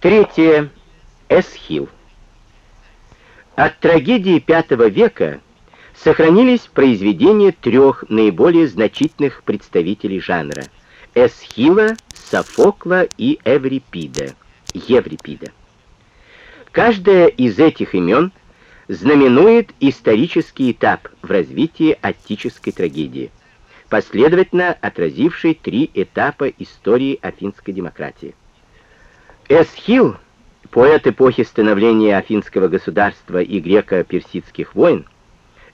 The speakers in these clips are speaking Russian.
Третье. Эсхил. От трагедии V века сохранились произведения трех наиболее значительных представителей жанра — Эсхила, Софокла и Эврипида, Еврипида. Каждое из этих имен знаменует исторический этап в развитии аттической трагедии, последовательно отразивший три этапа истории афинской демократии. Эсхил, поэт эпохи становления афинского государства и греко-персидских войн,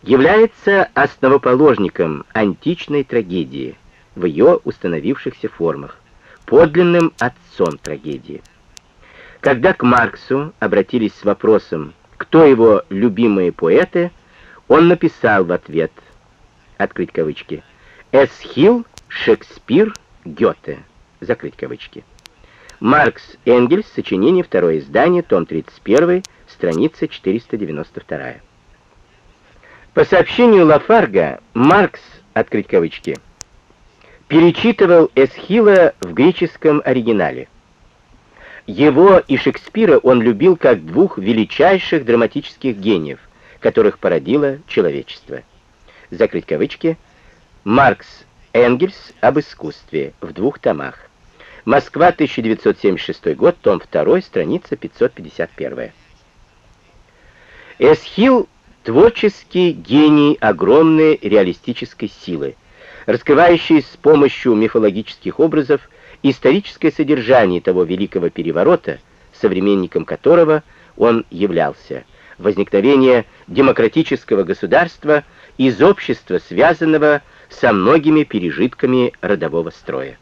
является основоположником античной трагедии в ее установившихся формах, подлинным отцом трагедии. Когда к Марксу обратились с вопросом, кто его любимые поэты, он написал в ответ, открыть кавычки, «Эсхил, Шекспир, Гёте», закрыть кавычки. Маркс Энгельс, сочинение, второе издание, том 31, страница 492. По сообщению Лафарга, Маркс, открыть кавычки, перечитывал Эсхила в греческом оригинале. Его и Шекспира он любил как двух величайших драматических гениев, которых породило человечество. Закрыть кавычки. Маркс Энгельс об искусстве в двух томах. Москва, 1976 год, том 2, страница 551. Эсхил — творческий гений огромной реалистической силы, раскрывающий с помощью мифологических образов историческое содержание того великого переворота, современником которого он являлся, возникновение демократического государства из общества, связанного со многими пережитками родового строя.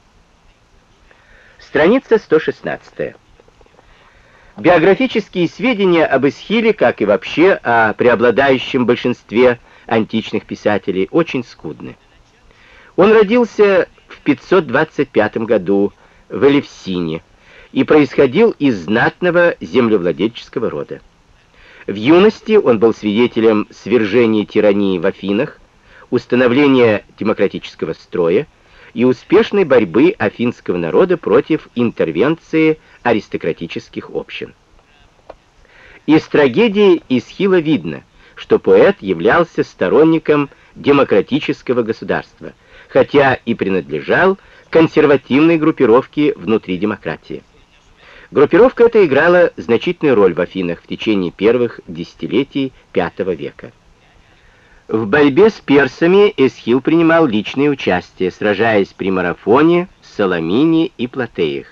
Страница 116. Биографические сведения об Исхиле, как и вообще о преобладающем большинстве античных писателей, очень скудны. Он родился в 525 году в Элевсине и происходил из знатного землевладельческого рода. В юности он был свидетелем свержения тирании в Афинах, установления демократического строя, и успешной борьбы афинского народа против интервенции аристократических общин. Из трагедии Исхила видно, что поэт являлся сторонником демократического государства, хотя и принадлежал консервативной группировке внутри демократии. Группировка эта играла значительную роль в Афинах в течение первых десятилетий V века. В борьбе с персами Эсхил принимал личное участие, сражаясь при марафоне, Саламине и Платеях.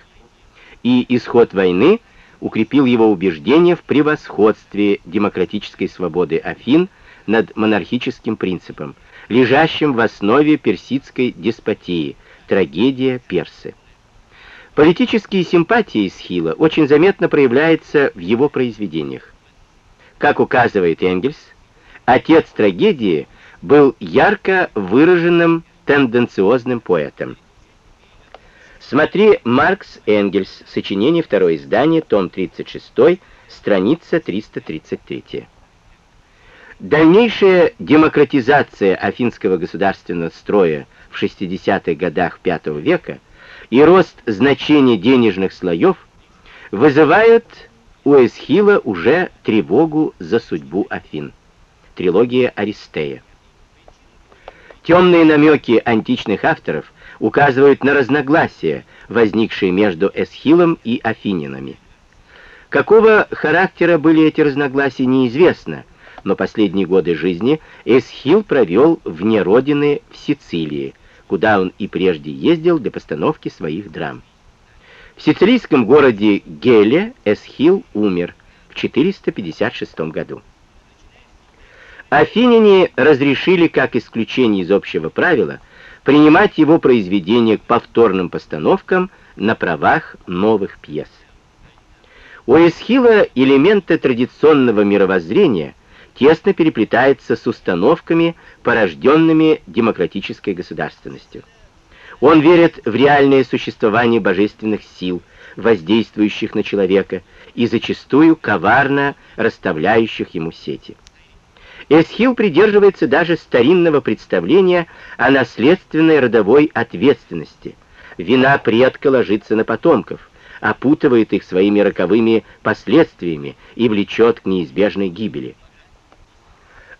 И исход войны укрепил его убеждение в превосходстве демократической свободы Афин над монархическим принципом, лежащим в основе персидской деспотии, трагедия персы. Политические симпатии Эсхила очень заметно проявляются в его произведениях. Как указывает Энгельс, Отец трагедии был ярко выраженным тенденциозным поэтом. Смотри Маркс Энгельс, сочинение, второе издание, том 36, страница 333. Дальнейшая демократизация афинского государственного строя в 60-х годах V века и рост значения денежных слоев вызывают у Эсхила уже тревогу за судьбу Афин трилогия Аристея. Темные намеки античных авторов указывают на разногласия, возникшие между Эсхилом и Афининами. Какого характера были эти разногласия, неизвестно, но последние годы жизни Эсхил провел вне родины в Сицилии, куда он и прежде ездил для постановки своих драм. В сицилийском городе Геле Эсхил умер в 456 году. Афиняне разрешили, как исключение из общего правила, принимать его произведения к повторным постановкам на правах новых пьес. У Эсхила элементы традиционного мировоззрения тесно переплетаются с установками, порожденными демократической государственностью. Он верит в реальное существование божественных сил, воздействующих на человека, и зачастую коварно расставляющих ему сети. Эсхил придерживается даже старинного представления о наследственной родовой ответственности. Вина предка ложится на потомков, опутывает их своими роковыми последствиями и влечет к неизбежной гибели.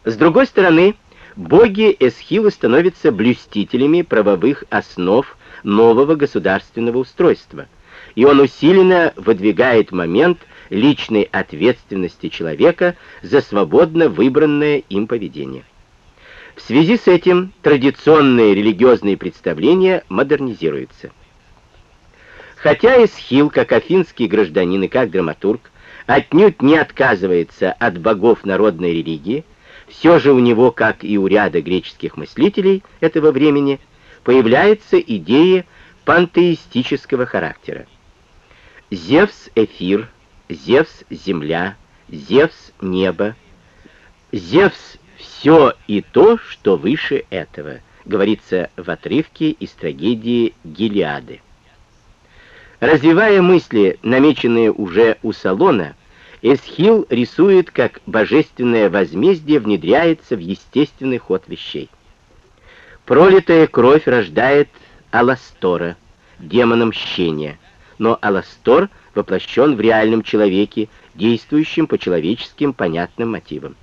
С другой стороны, боги Эсхила становятся блюстителями правовых основ нового государственного устройства, и он усиленно выдвигает момент личной ответственности человека за свободно выбранное им поведение. В связи с этим традиционные религиозные представления модернизируются. Хотя Эсхил, как афинский гражданин и как драматург, отнюдь не отказывается от богов народной религии, все же у него, как и у ряда греческих мыслителей этого времени, появляются идеи пантеистического характера. Зевс — эфир, Зевс — земля, Зевс — небо, Зевс — все и то, что выше этого, говорится в отрывке из трагедии «Гелиады». Развивая мысли, намеченные уже у Салона, Эсхил рисует, как божественное возмездие внедряется в естественный ход вещей. Пролитая кровь рождает Аластора, демона мщения, но Аластор воплощен в реальном человеке, действующем по человеческим понятным мотивам.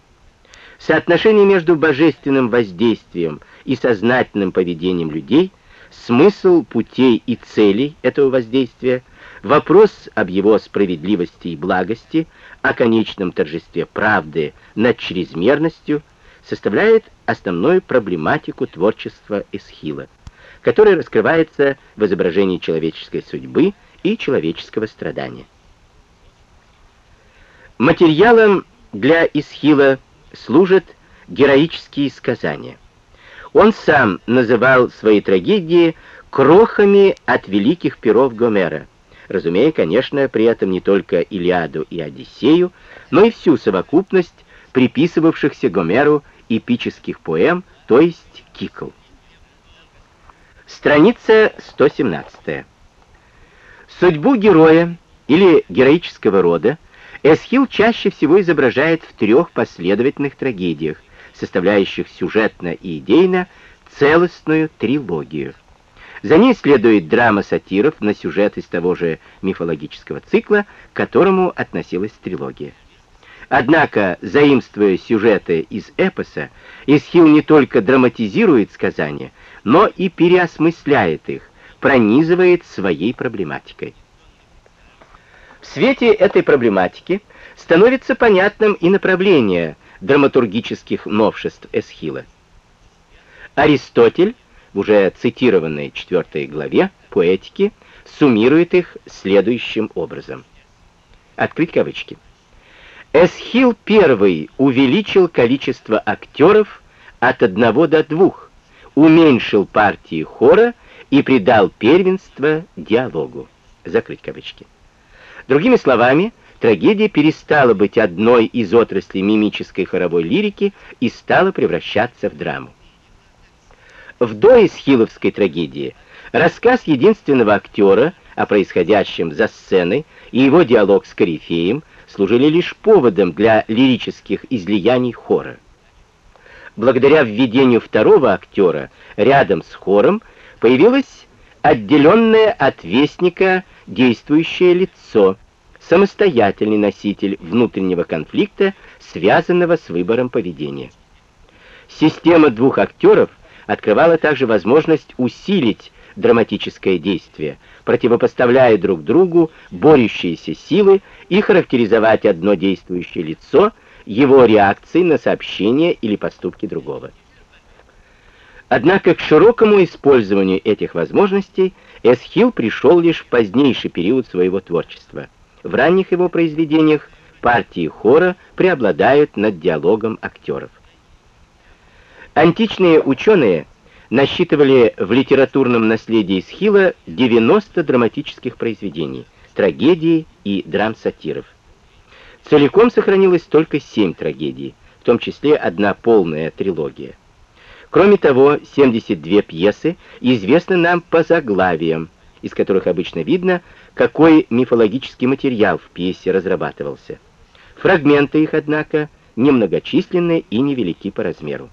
Соотношение между божественным воздействием и сознательным поведением людей, смысл путей и целей этого воздействия, вопрос об его справедливости и благости, о конечном торжестве правды над чрезмерностью составляет основную проблематику творчества Эсхила, которая раскрывается в изображении человеческой судьбы и человеческого страдания. Материалом для Исхила служат героические сказания. Он сам называл свои трагедии крохами от великих перов Гомера, разумея, конечно, при этом не только Илиаду и Одиссею, но и всю совокупность приписывавшихся Гомеру эпических поэм, то есть кикл. Страница 117. Судьбу героя или героического рода Эсхил чаще всего изображает в трех последовательных трагедиях, составляющих сюжетно и идейно целостную трилогию. За ней следует драма сатиров на сюжет из того же мифологического цикла, к которому относилась трилогия. Однако, заимствуя сюжеты из эпоса, Исхил не только драматизирует сказания, но и переосмысляет их, пронизывает своей проблематикой. В свете этой проблематики становится понятным и направление драматургических новшеств Эсхила. Аристотель, в уже цитированной четвертой главе «Поэтики», суммирует их следующим образом. Открыть кавычки. Эсхил первый увеличил количество актеров от одного до двух, уменьшил партии хора и придал первенство диалогу. Закрыть кавычки. Другими словами, трагедия перестала быть одной из отраслей мимической хоровой лирики и стала превращаться в драму. В доисхиловской трагедии рассказ единственного актера о происходящем за сценой и его диалог с Корифеем служили лишь поводом для лирических излияний хора. Благодаря введению второго актера рядом с хором появилось отделенное от вестника действующее лицо, самостоятельный носитель внутреннего конфликта, связанного с выбором поведения. Система двух актеров открывала также возможность усилить драматическое действие, противопоставляя друг другу борющиеся силы и характеризовать одно действующее лицо его реакцией на сообщение или поступки другого. Однако к широкому использованию этих возможностей Эсхил пришел лишь в позднейший период своего творчества. В ранних его произведениях партии хора преобладают над диалогом актеров. Античные ученые насчитывали в литературном наследии Эсхила 90 драматических произведений, трагедий и драм-сатиров. Целиком сохранилось только 7 трагедий, в том числе одна полная трилогия. Кроме того, 72 пьесы известны нам по заглавиям, из которых обычно видно, какой мифологический материал в пьесе разрабатывался. Фрагменты их, однако, немногочисленны и невелики по размеру.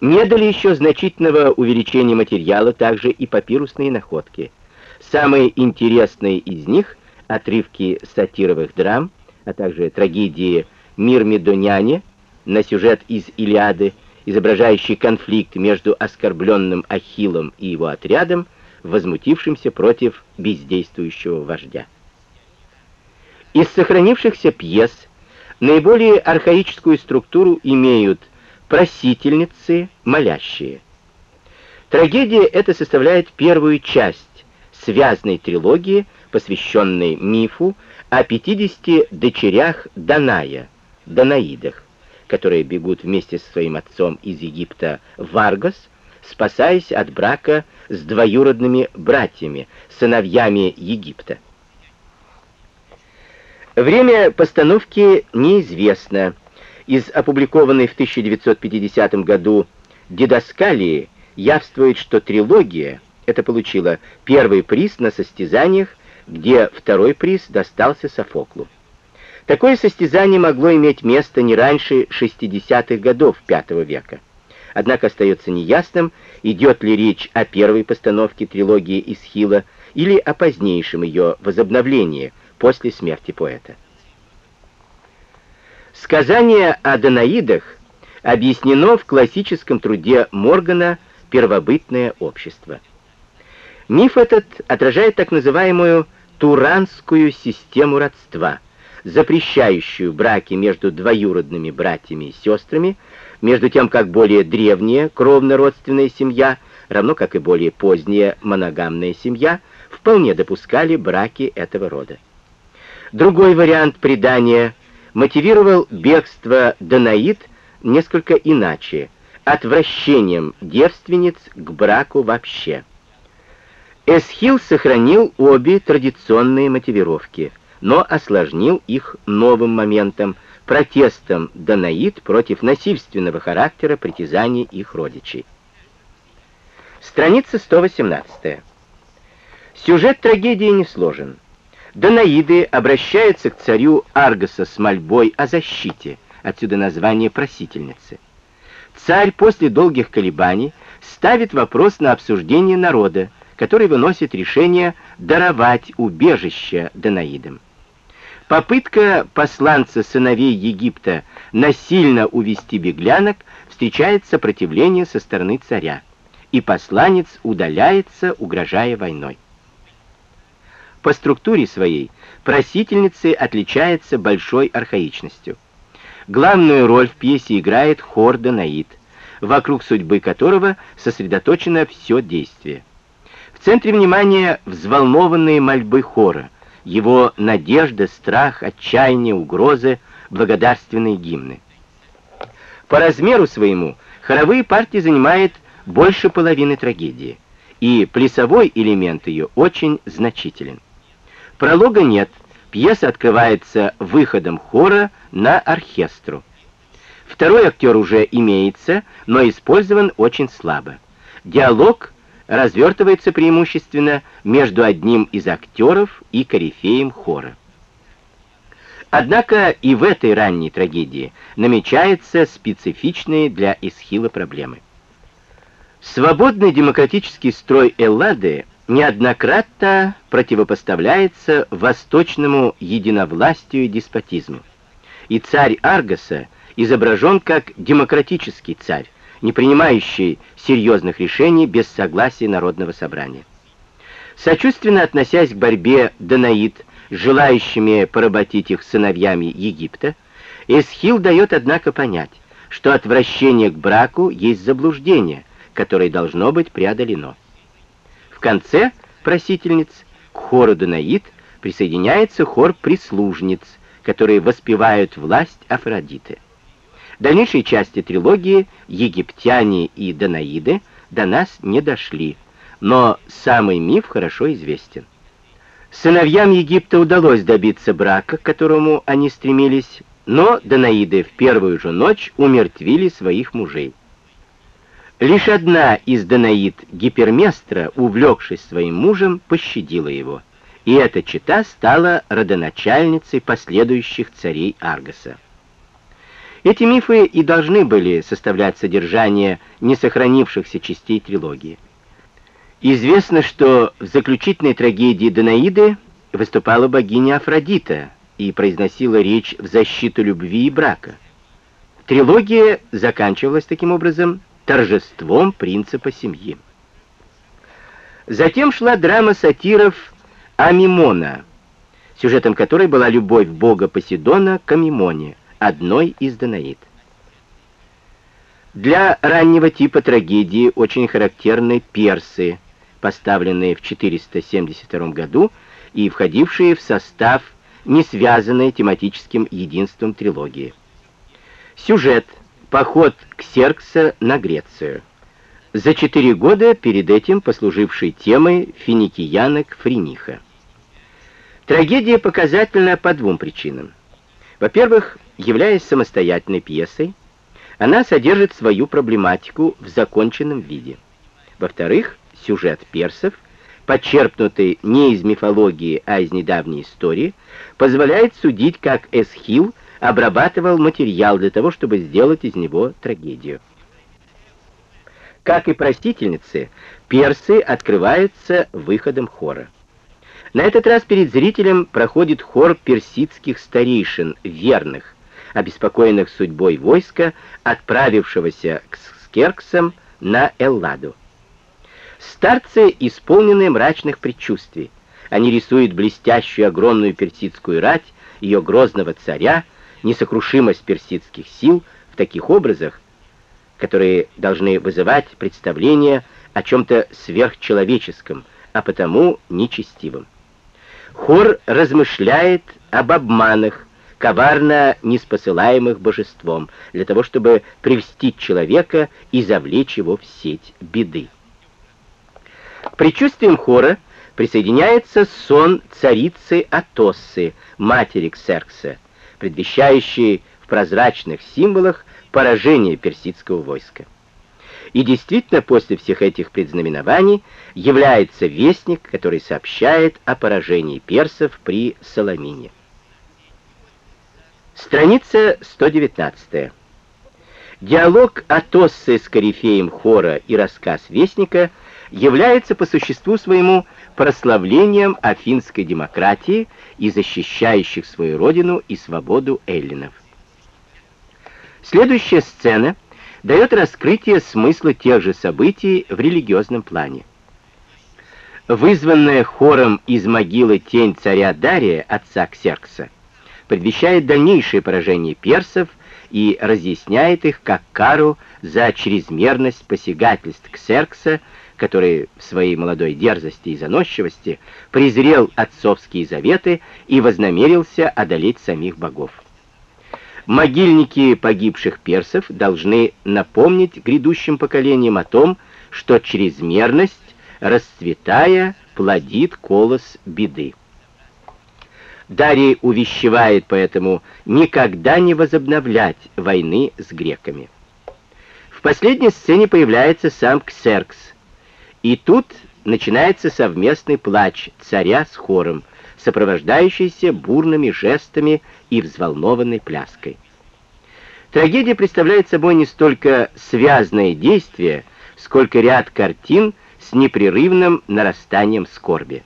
Не дали еще значительного увеличения материала также и папирусные находки. Самые интересные из них — отрывки сатировых драм, а также трагедии «Мир Медуняне» на сюжет из «Илиады», изображающий конфликт между оскорбленным Ахиллом и его отрядом, возмутившимся против бездействующего вождя. Из сохранившихся пьес наиболее архаическую структуру имеют просительницы, молящие. Трагедия эта составляет первую часть связной трилогии, посвященной мифу о 50 дочерях Даная, Данаидах, которые бегут вместе со своим отцом из Египта в Аргос, спасаясь от брака с двоюродными братьями, сыновьями Египта. Время постановки неизвестно. Из опубликованной в 1950 году «Дидаскалии» явствует, что трилогия это получила первый приз на состязаниях, где второй приз достался Софоклу. Такое состязание могло иметь место не раньше 60-х годов V века. Однако остается неясным, идет ли речь о первой постановке трилогии Исхила или о позднейшем ее возобновлении после смерти поэта. Сказание о Данаидах объяснено в классическом труде Моргана «Первобытное общество». Миф этот отражает так называемую туранскую систему родства, запрещающую браки между двоюродными братьями и сестрами, между тем как более древняя кровно-родственная семья, равно как и более поздняя моногамная семья, вполне допускали браки этого рода. Другой вариант предания мотивировал бегство Данаид несколько иначе, отвращением девственниц к браку вообще. Эсхил сохранил обе традиционные мотивировки, но осложнил их новым моментом, протестом Данаид против насильственного характера притязаний их родичей. Страница 118. Сюжет трагедии не сложен. Данаиды обращаются к царю Аргоса с мольбой о защите, отсюда название просительницы. Царь после долгих колебаний ставит вопрос на обсуждение народа, который выносит решение даровать убежище Данаидам. Попытка посланца сыновей Египта насильно увести беглянок встречает сопротивление со стороны царя, и посланец удаляется, угрожая войной. По структуре своей просительницы отличается большой архаичностью. Главную роль в пьесе играет хор Данаид, вокруг судьбы которого сосредоточено все действие. В центре внимания взволнованные мольбы хора, его надежда, страх, отчаяние, угрозы, благодарственные гимны. По размеру своему хоровые партии занимают больше половины трагедии, и плясовой элемент ее очень значителен. Пролога нет, пьеса открывается выходом хора на оркестру. Второй актер уже имеется, но использован очень слабо. Диалог развертывается преимущественно между одним из актеров и корифеем хора. Однако и в этой ранней трагедии намечаются специфичные для Исхила проблемы. Свободный демократический строй Эллады неоднократно противопоставляется восточному единовластию и деспотизму. И царь Аргоса изображен как демократический царь, не принимающий серьезных решений без согласия Народного собрания. Сочувственно относясь к борьбе Данаид, желающими поработить их сыновьями Египта, Эсхил дает, однако, понять, что отвращение к браку есть заблуждение, которое должно быть преодолено. В конце просительниц к хору Данаид присоединяется хор прислужниц, которые воспевают власть Афродиты. Дальнейшие части трилогии «Египтяне» и «Данаиды» до нас не дошли, но самый миф хорошо известен. Сыновьям Египта удалось добиться брака, к которому они стремились, но Данаиды в первую же ночь умертвили своих мужей. Лишь одна из Данаид, Гиперместра, увлекшись своим мужем, пощадила его, и эта чита стала родоначальницей последующих царей Аргоса. Эти мифы и должны были составлять содержание несохранившихся частей трилогии. Известно, что в заключительной трагедии Данаиды выступала богиня Афродита и произносила речь в защиту любви и брака. Трилогия заканчивалась таким образом торжеством принципа семьи. Затем шла драма сатиров Амимона, сюжетом которой была любовь бога Посейдона к Амимоне, одной из Данаид. Для раннего типа трагедии очень характерны персы, поставленные в 472 году и входившие в состав, не связанные тематическим единством трилогии. Сюжет «Поход Ксеркса на Грецию» за четыре года перед этим послуживший темой финикиянок Фриниха. Трагедия показательна по двум причинам. Во-первых, являясь самостоятельной пьесой, она содержит свою проблематику в законченном виде. Во-вторых, сюжет персов, подчерпнутый не из мифологии, а из недавней истории, позволяет судить, как Эсхил обрабатывал материал для того, чтобы сделать из него трагедию. Как и просительницы, персы открываются выходом хора. На этот раз перед зрителем проходит хор персидских старейшин, верных, обеспокоенных судьбой войска, отправившегося к Скерксам на Элладу. Старцы исполнены мрачных предчувствий. Они рисуют блестящую огромную персидскую рать, ее грозного царя, несокрушимость персидских сил в таких образах, которые должны вызывать представление о чем-то сверхчеловеческом, а потому нечестивом. Хор размышляет об обманах, коварно неспосылаемых божеством, для того, чтобы привести человека и завлечь его в сеть беды. К предчувствиям хора присоединяется сон царицы Атоссы, матери Ксеркса, предвещающий в прозрачных символах поражение персидского войска. И действительно, после всех этих предзнаменований является вестник, который сообщает о поражении персов при Соломине. Страница 119. Диалог Атоссы с корифеем хора и рассказ вестника является по существу своему прославлением афинской демократии и защищающих свою родину и свободу эллинов. Следующая сцена дает раскрытие смысла тех же событий в религиозном плане. Вызванная хором из могилы тень царя Дария, отца Ксеркса, предвещает дальнейшее поражение персов и разъясняет их как кару за чрезмерность посягательств Ксеркса, который в своей молодой дерзости и заносчивости презрел отцовские заветы и вознамерился одолеть самих богов. Могильники погибших персов должны напомнить грядущим поколениям о том, что чрезмерность, расцветая, плодит колос беды. Дарий увещевает поэтому никогда не возобновлять войны с греками. В последней сцене появляется сам Ксеркс, и тут начинается совместный плач царя с хором, сопровождающийся бурными жестами и взволнованной пляской. Трагедия представляет собой не столько связное действие, сколько ряд картин с непрерывным нарастанием скорби.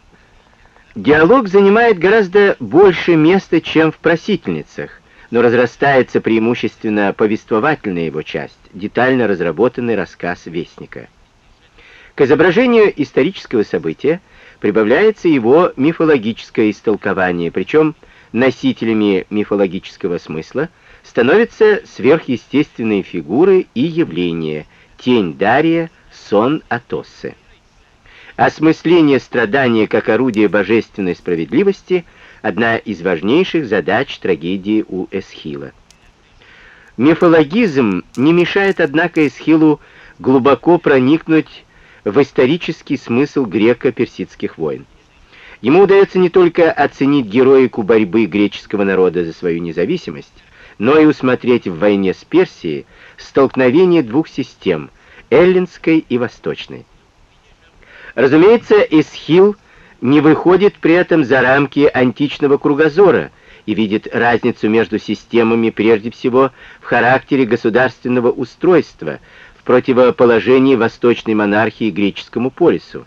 Диалог занимает гораздо больше места, чем в «Просительницах», но разрастается преимущественно повествовательная его часть, детально разработанный рассказ Вестника. К изображению исторического события прибавляется его мифологическое истолкование, причем носителями мифологического смысла становятся сверхъестественные фигуры и явления, тень Дария, сон Атоссы. Осмысление страдания как орудие божественной справедливости – одна из важнейших задач трагедии у Эсхила. Мифологизм не мешает, однако, Эсхилу глубоко проникнуть в исторический смысл греко-персидских войн. Ему удается не только оценить героику борьбы греческого народа за свою независимость, но и усмотреть в войне с Персией столкновение двух систем – эллинской и восточной. Разумеется, Исхил не выходит при этом за рамки античного кругозора и видит разницу между системами прежде всего в характере государственного устройства, в противоположении восточной монархии греческому полису.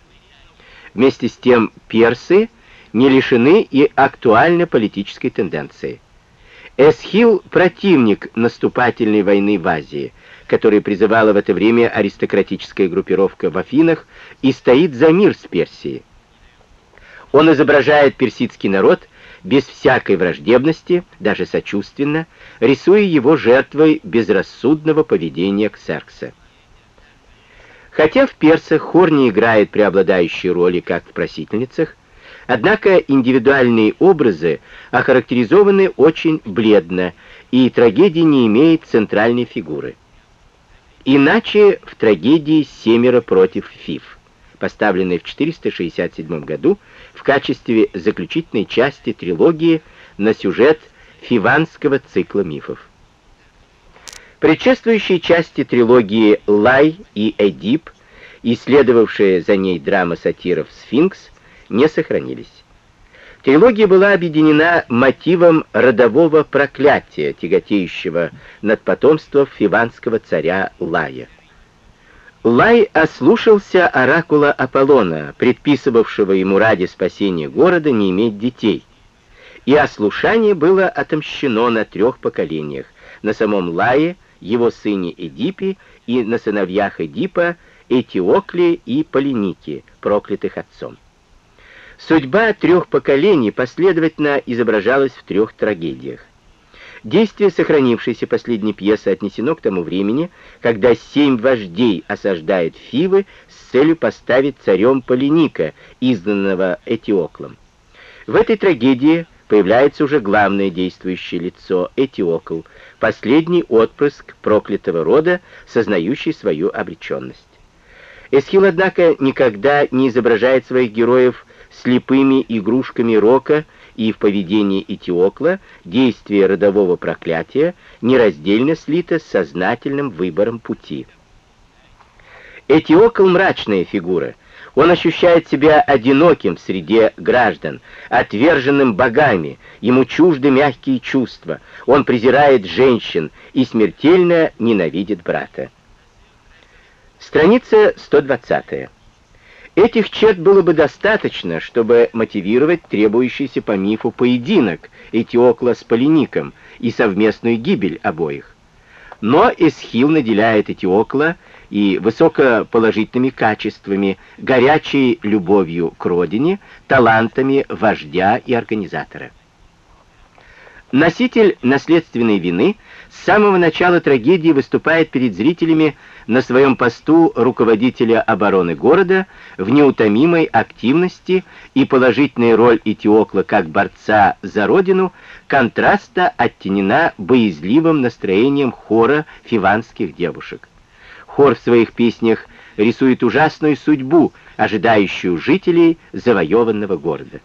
Вместе с тем персы не лишены и актуальной политической тенденции. Эсхил — противник наступательной войны в Азии, которой призывала в это время аристократическая группировка в Афинах и стоит за мир с Персией. Он изображает персидский народ без всякой враждебности, даже сочувственно, рисуя его жертвой безрассудного поведения Ксеркса. Хотя в персах хор не играет преобладающей роли, как в просительницах, однако индивидуальные образы охарактеризованы очень бледно, и трагедия не имеет центральной фигуры. Иначе в трагедии «Семеро против Фиф», поставленной в 467 году в качестве заключительной части трилогии на сюжет фиванского цикла мифов. Предшествующие части трилогии «Лай» и «Эдип», исследовавшая за ней драма сатиров «Сфинкс», не сохранились. Трилогия была объединена мотивом родового проклятия, тяготеющего над потомством фиванского царя Лая. Лай ослушался оракула Аполлона, предписывавшего ему ради спасения города не иметь детей. И ослушание было отомщено на трех поколениях, на самом Лае, его сыне Эдипе и на сыновьях Эдипа Этиокле и Полинике, проклятых отцом. Судьба трех поколений последовательно изображалась в трех трагедиях. Действие сохранившейся последней пьесы отнесено к тому времени, когда семь вождей осаждают Фивы с целью поставить царем Полиника, изданного Этиоклом. В этой трагедии появляется уже главное действующее лицо Этиокл, последний отпрыск проклятого рода, сознающий свою обреченность. Эсхил, однако, никогда не изображает своих героев слепыми игрушками рока и в поведении Этиокла действие родового проклятия нераздельно слито с сознательным выбором пути. Этиокл — мрачная фигура. Он ощущает себя одиноким в среде граждан, отверженным богами, ему чужды мягкие чувства, он презирает женщин и смертельно ненавидит брата. Страница 120. Этих черт было бы достаточно, чтобы мотивировать требующийся по мифу поединок Этиокла с Полиником и совместную гибель обоих. Но Эсхил наделяет Этиокла и высокоположительными качествами, горячей любовью к родине, талантами вождя и организатора. Носитель наследственной вины с самого начала трагедии выступает перед зрителями на своем посту руководителя обороны города в неутомимой активности и положительная роль Этиокла как борца за родину контраста оттенена боязливым настроением хора фиванских девушек. Хор в своих песнях рисует ужасную судьбу, ожидающую жителей завоеванного города.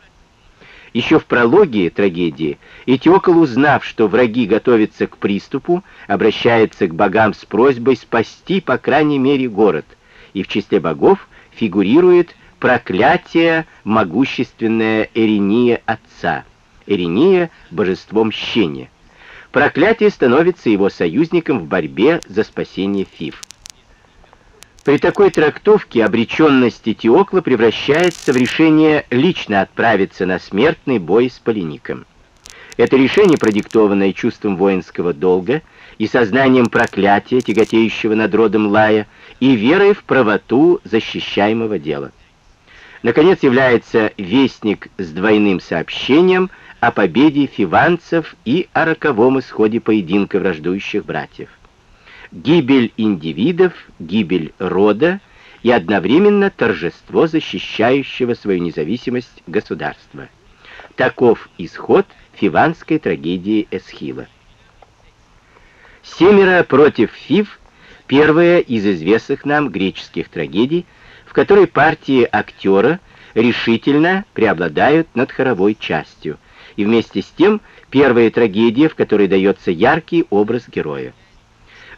Еще в прологе трагедии Этиокол, узнав, что враги готовятся к приступу, обращается к богам с просьбой спасти, по крайней мере, город, и в числе богов фигурирует проклятие могущественное Эриния отца. Эриния — божество мщения. Проклятие становится его союзником в борьбе за спасение Фив. При такой трактовке обреченность Этиокла превращается в решение лично отправиться на смертный бой с Полиником. Это решение, продиктованное чувством воинского долга и сознанием проклятия, тяготеющего над родом Лая, и верой в правоту защищаемого дела. Наконец является вестник с двойным сообщением о победе фиванцев и о роковом исходе поединка враждующих братьев гибель индивидов, гибель рода и одновременно торжество защищающего свою независимость государства. Таков исход фиванской трагедии Эсхила. «Семеро против Фив» — первая из известных нам греческих трагедий, в которой партии актера решительно преобладают над хоровой частью, и вместе с тем первая трагедия, в которой дается яркий образ героя.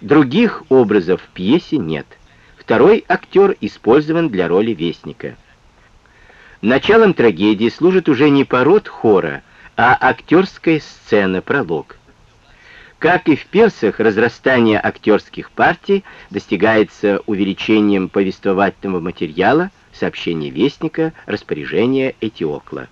Других образов в пьесе нет. Второй актер использован для роли вестника. Началом трагедии служит уже не пород хора, а актерская сцена, пролог. Как и в пьесах, разрастание актерских партий достигается увеличением повествовательного материала, сообщение Вестника, распоряжение Этиокла.